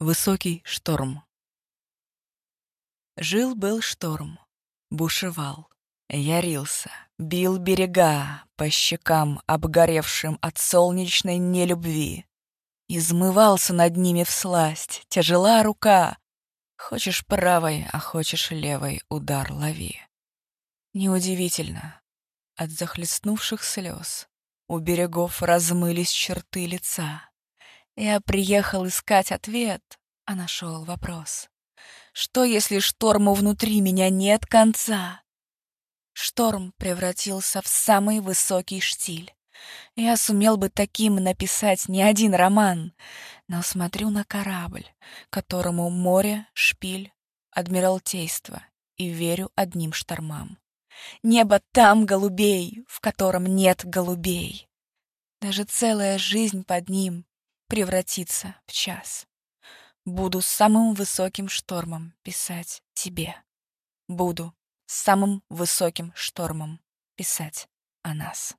Высокий шторм. Жил-был шторм, бушевал, ярился, бил берега по щекам, обгоревшим от солнечной нелюбви. Измывался над ними всласть, тяжела рука. Хочешь правой, а хочешь левой удар лови. Неудивительно, от захлестнувших слез у берегов размылись черты лица. Я приехал искать ответ, а нашел вопрос. Что, если шторму внутри меня нет конца? Шторм превратился в самый высокий штиль. Я сумел бы таким написать не один роман, но смотрю на корабль, которому море, шпиль, адмиралтейство, и верю одним штормам. Небо там голубей, в котором нет голубей. Даже целая жизнь под ним превратиться в час. Буду самым высоким штормом писать тебе. Буду самым высоким штормом писать о нас.